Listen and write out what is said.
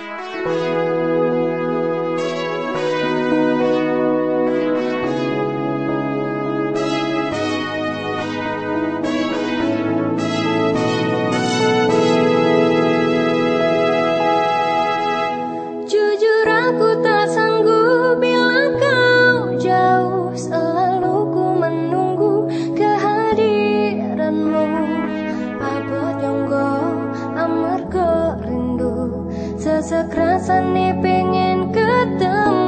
Thank you. Sekerasa nih pengen ketemu